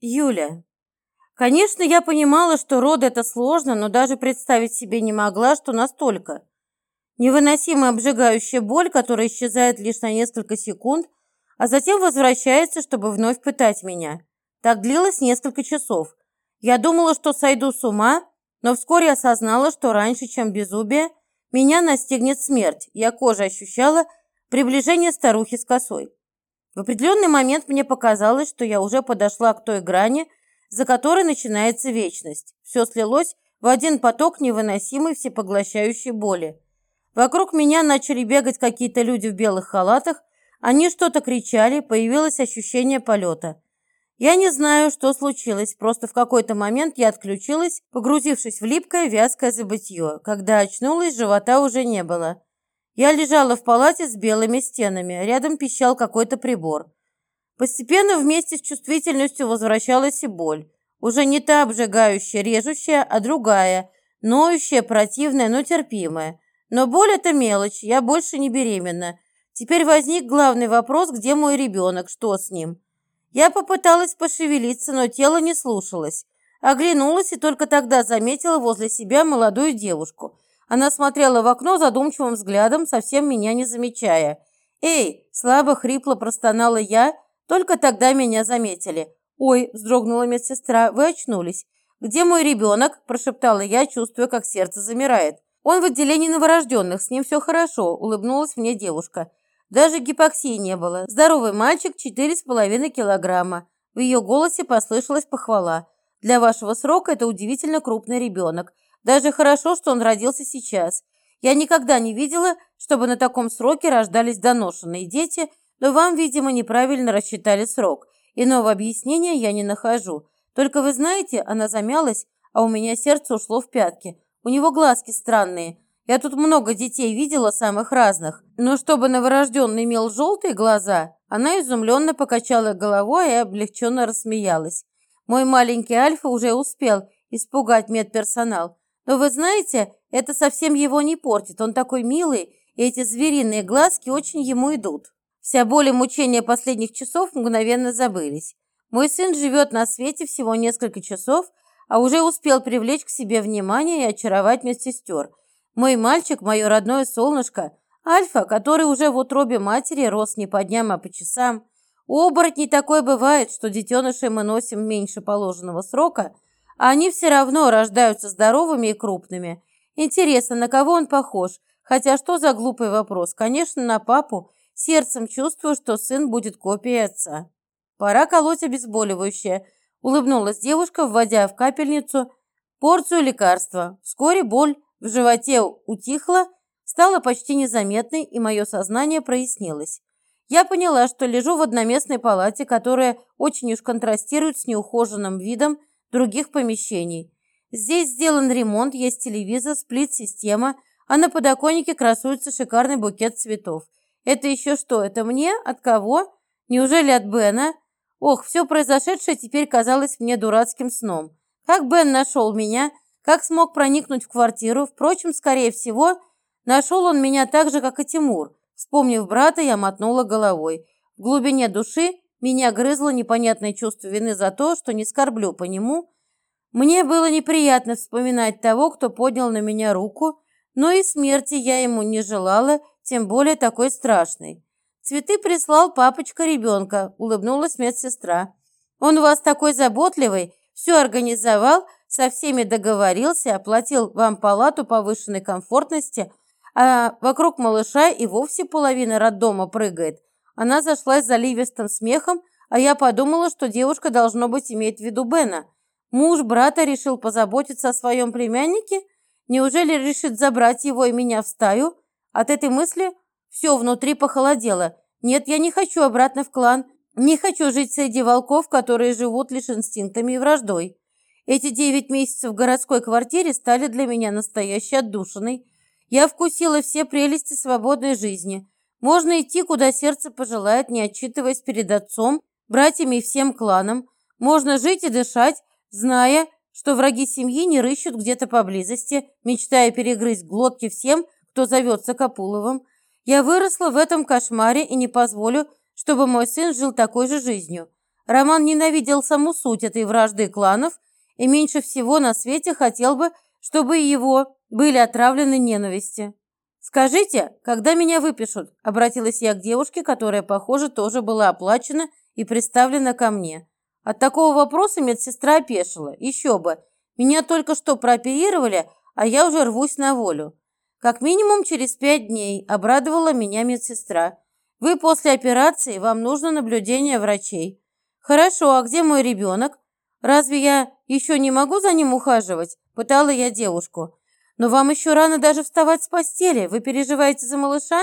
Юля. Конечно, я понимала, что роды это сложно, но даже представить себе не могла, что настолько. Невыносимая обжигающая боль, которая исчезает лишь на несколько секунд, а затем возвращается, чтобы вновь пытать меня. Так длилось несколько часов. Я думала, что сойду с ума, но вскоре осознала, что раньше, чем безумие, меня настигнет смерть. Я кожей ощущала приближение старухи с косой. В определенный момент мне показалось, что я уже подошла к той грани, за которой начинается вечность. Все слилось в один поток невыносимой всепоглощающей боли. Вокруг меня начали бегать какие-то люди в белых халатах, они что-то кричали, появилось ощущение полета. Я не знаю, что случилось, просто в какой-то момент я отключилась, погрузившись в липкое вязкое забытье. Когда очнулась, живота уже не было. Я лежала в палате с белыми стенами, рядом пищал какой-то прибор. Постепенно вместе с чувствительностью возвращалась и боль. Уже не та обжигающая, режущая, а другая, ноющая, противная, но терпимая. Но боль – это мелочь, я больше не беременна. Теперь возник главный вопрос, где мой ребенок, что с ним? Я попыталась пошевелиться, но тело не слушалось. Оглянулась и только тогда заметила возле себя молодую девушку – она смотрела в окно задумчивым взглядом, совсем меня не замечая. «Эй!» – слабо, хрипло простонала я. Только тогда меня заметили. «Ой!» – вздрогнула медсестра. «Вы очнулись». «Где мой ребенок?» – прошептала я, чувствуя, как сердце замирает. «Он в отделении новорожденных, с ним все хорошо», – улыбнулась мне девушка. Даже гипоксии не было. Здоровый мальчик, четыре с половиной килограмма. В ее голосе послышалась похвала. «Для вашего срока это удивительно крупный ребенок. Даже хорошо, что он родился сейчас. Я никогда не видела, чтобы на таком сроке рождались доношенные дети, но вам, видимо, неправильно рассчитали срок. Иного объяснения я не нахожу. Только вы знаете, она замялась, а у меня сердце ушло в пятки. У него глазки странные. Я тут много детей видела, самых разных. Но чтобы новорожденный имел желтые глаза, она изумленно покачала головой и облегченно рассмеялась. Мой маленький Альфа уже успел испугать медперсонал. Но вы знаете, это совсем его не портит. Он такой милый, и эти звериные глазки очень ему идут. Вся боль и мучения последних часов мгновенно забылись. Мой сын живет на свете всего несколько часов, а уже успел привлечь к себе внимание и очаровать медсестер. Мой мальчик, мое родное солнышко, Альфа, который уже в утробе матери рос не по дням, а по часам. У оборотней такое бывает, что детенышей мы носим меньше положенного срока – а они все равно рождаются здоровыми и крупными. Интересно, на кого он похож? Хотя что за глупый вопрос? Конечно, на папу. Сердцем чувствую, что сын будет копией отца. Пора колоть обезболивающее. Улыбнулась девушка, вводя в капельницу порцию лекарства. Вскоре боль в животе утихла, стала почти незаметной, и мое сознание прояснилось. Я поняла, что лежу в одноместной палате, которая очень уж контрастирует с неухоженным видом других помещений. Здесь сделан ремонт, есть телевизор, сплит-система, а на подоконнике красуется шикарный букет цветов. Это еще что? Это мне? От кого? Неужели от Бена? Ох, все произошедшее теперь казалось мне дурацким сном. Как Бен нашел меня? Как смог проникнуть в квартиру? Впрочем, скорее всего, нашел он меня так же, как и Тимур. Вспомнив брата, я мотнула головой. В глубине души меня грызло непонятное чувство вины за то, что не скорблю по нему. Мне было неприятно вспоминать того, кто поднял на меня руку, но и смерти я ему не желала, тем более такой страшной. «Цветы прислал папочка ребенка», — улыбнулась медсестра. «Он у вас такой заботливый, все организовал, со всеми договорился, оплатил вам палату повышенной комфортности, а вокруг малыша и вовсе половина роддома прыгает. Она зашлась заливистым смехом, а я подумала, что девушка, должно быть, имеет в виду Бена. Муж брата решил позаботиться о своем племяннике? Неужели решит забрать его и меня в стаю? От этой мысли все внутри похолодело. Нет, я не хочу обратно в клан. Не хочу жить среди волков, которые живут лишь инстинктами и враждой. Эти девять месяцев в городской квартире стали для меня настоящей отдушиной. Я вкусила все прелести свободной жизни. Можно идти, куда сердце пожелает, не отчитываясь перед отцом, братьями и всем кланом. Можно жить и дышать, зная, что враги семьи не рыщут где-то поблизости, мечтая перегрызть глотки всем, кто зовется Капуловым. Я выросла в этом кошмаре и не позволю, чтобы мой сын жил такой же жизнью. Роман ненавидел саму суть этой вражды кланов и меньше всего на свете хотел бы, чтобы его были отравлены ненависти. «Скажите, когда меня выпишут?» – обратилась я к девушке, которая, похоже, тоже была оплачена и представлена ко мне. От такого вопроса медсестра опешила. Еще бы. Меня только что прооперировали, а я уже рвусь на волю. Как минимум через пять дней обрадовала меня медсестра. Вы после операции, вам нужно наблюдение врачей. Хорошо, а где мой ребенок? Разве я еще не могу за ним ухаживать? Пытала я девушку. Но вам еще рано даже вставать с постели. Вы переживаете за малыша?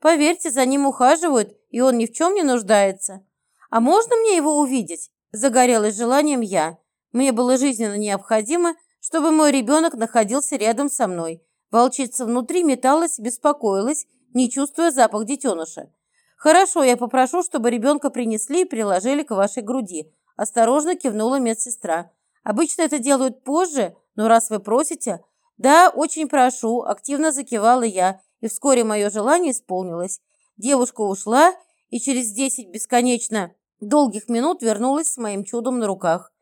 Поверьте, за ним ухаживают, и он ни в чем не нуждается. А можно мне его увидеть? Загорелась желанием я. Мне было жизненно необходимо, чтобы мой ребенок находился рядом со мной. Волчица внутри металась, беспокоилась, не чувствуя запах детеныша. «Хорошо, я попрошу, чтобы ребенка принесли и приложили к вашей груди», осторожно кивнула медсестра. «Обычно это делают позже, но раз вы просите...» «Да, очень прошу», – активно закивала я, и вскоре мое желание исполнилось. Девушка ушла, и через десять бесконечно долгих минут вернулась с моим чудом на руках.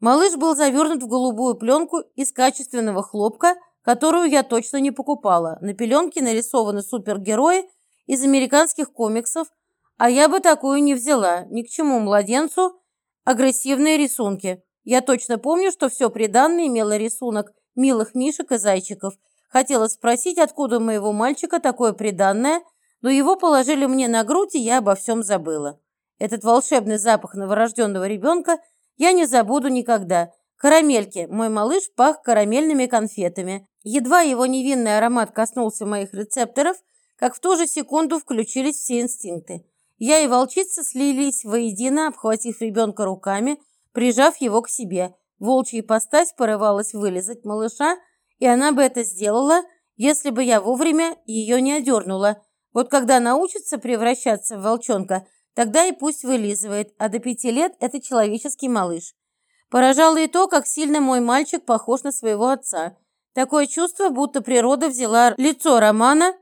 Малыш был завернут в голубую пленку из качественного хлопка, которую я точно не покупала. На пеленке нарисованы супергерои из американских комиксов, а я бы такую не взяла. Ни к чему младенцу агрессивные рисунки. Я точно помню, что все приданное имело рисунок милых мишек и зайчиков. Хотела спросить, откуда у моего мальчика такое приданное, но его положили мне на грудь, и я обо всем забыла. Этот волшебный запах новорожденного ребенка я не забуду никогда. Карамельки. Мой малыш пах карамельными конфетами. Едва его невинный аромат коснулся моих рецепторов, как в ту же секунду включились все инстинкты. Я и волчица слились воедино, обхватив ребенка руками, прижав его к себе. Волчья ипостась порывалась вылезать малыша, и она бы это сделала, если бы я вовремя ее не одернула. Вот когда научится превращаться в волчонка, тогда и пусть вылизывает, а до пяти лет это человеческий малыш. Поражало и то, как сильно мой мальчик похож на своего отца. Такое чувство, будто природа взяла лицо Романа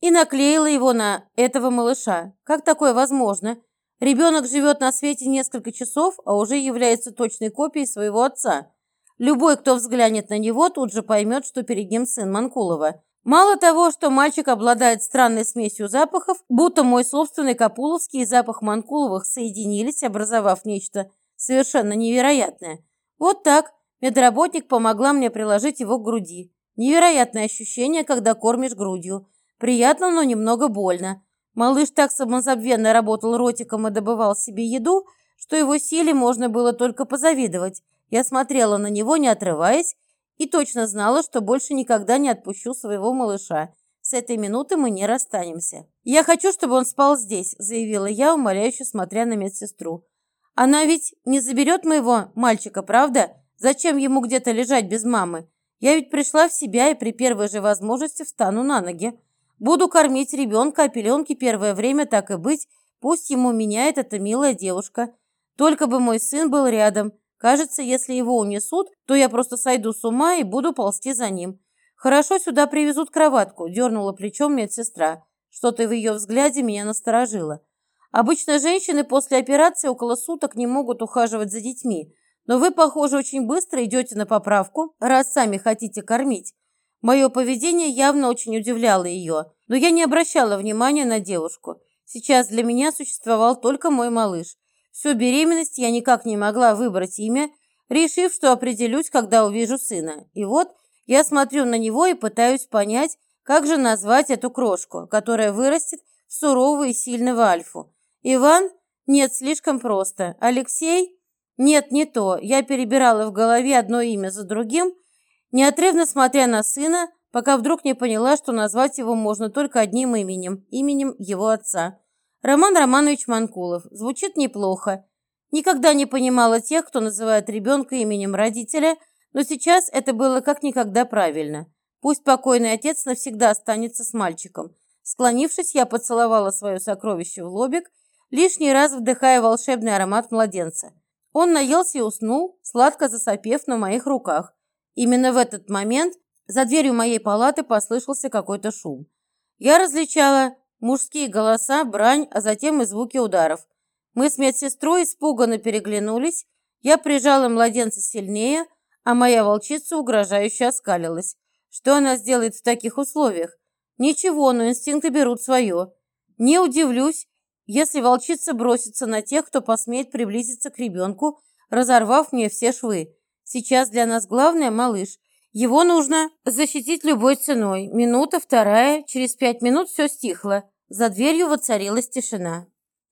и наклеила его на этого малыша. Как такое возможно? Ребенок живет на свете несколько часов, а уже является точной копией своего отца. Любой, кто взглянет на него, тут же поймет, что перед ним сын Манкулова. Мало того, что мальчик обладает странной смесью запахов, будто мой собственный Капуловский и запах Манкуловых соединились, образовав нечто совершенно невероятное. Вот так медработник помогла мне приложить его к груди. Невероятное ощущение, когда кормишь грудью. Приятно, но немного больно. Малыш так самозабвенно работал ротиком и добывал себе еду, что его силе можно было только позавидовать. Я смотрела на него, не отрываясь, и точно знала, что больше никогда не отпущу своего малыша. С этой минуты мы не расстанемся. «Я хочу, чтобы он спал здесь», – заявила я, умоляюще смотря на медсестру. «Она ведь не заберет моего мальчика, правда? Зачем ему где-то лежать без мамы? Я ведь пришла в себя и при первой же возможности встану на ноги. Буду кормить ребенка, а пеленки первое время так и быть. Пусть ему меняет эта милая девушка. Только бы мой сын был рядом. Кажется, если его унесут, то я просто сойду с ума и буду ползти за ним. Хорошо, сюда привезут кроватку, дернула плечом медсестра. Что-то в ее взгляде меня насторожило. Обычно женщины после операции около суток не могут ухаживать за детьми, но вы, похоже, очень быстро идете на поправку, раз сами хотите кормить. Мое поведение явно очень удивляло ее, но я не обращала внимания на девушку. Сейчас для меня существовал только мой малыш. Всю беременность я никак не могла выбрать имя, решив, что определюсь, когда увижу сына. И вот я смотрю на него и пытаюсь понять, как же назвать эту крошку, которая вырастет в сурового и сильного альфу. Иван? Нет, слишком просто. Алексей? Нет, не то. Я перебирала в голове одно имя за другим, неотрывно смотря на сына, пока вдруг не поняла, что назвать его можно только одним именем, именем его отца. Роман Романович Манкулов. Звучит неплохо. Никогда не понимала тех, кто называет ребенка именем родителя, но сейчас это было как никогда правильно. Пусть покойный отец навсегда останется с мальчиком. Склонившись, я поцеловала свое сокровище в лобик, лишний раз вдыхая волшебный аромат младенца. Он наелся и уснул, сладко засопев на моих руках. Именно в этот момент за дверью моей палаты послышался какой-то шум. Я различала мужские голоса, брань, а затем и звуки ударов. Мы с медсестрой испуганно переглянулись. Я прижала младенца сильнее, а моя волчица угрожающе оскалилась. Что она сделает в таких условиях? Ничего, но инстинкты берут свое. Не удивлюсь, если волчица бросится на тех, кто посмеет приблизиться к ребенку, разорвав мне все швы. Сейчас для нас главное малыш. Его нужно защитить любой ценой. Минута, вторая, через пять минут все стихло. За дверью воцарилась тишина.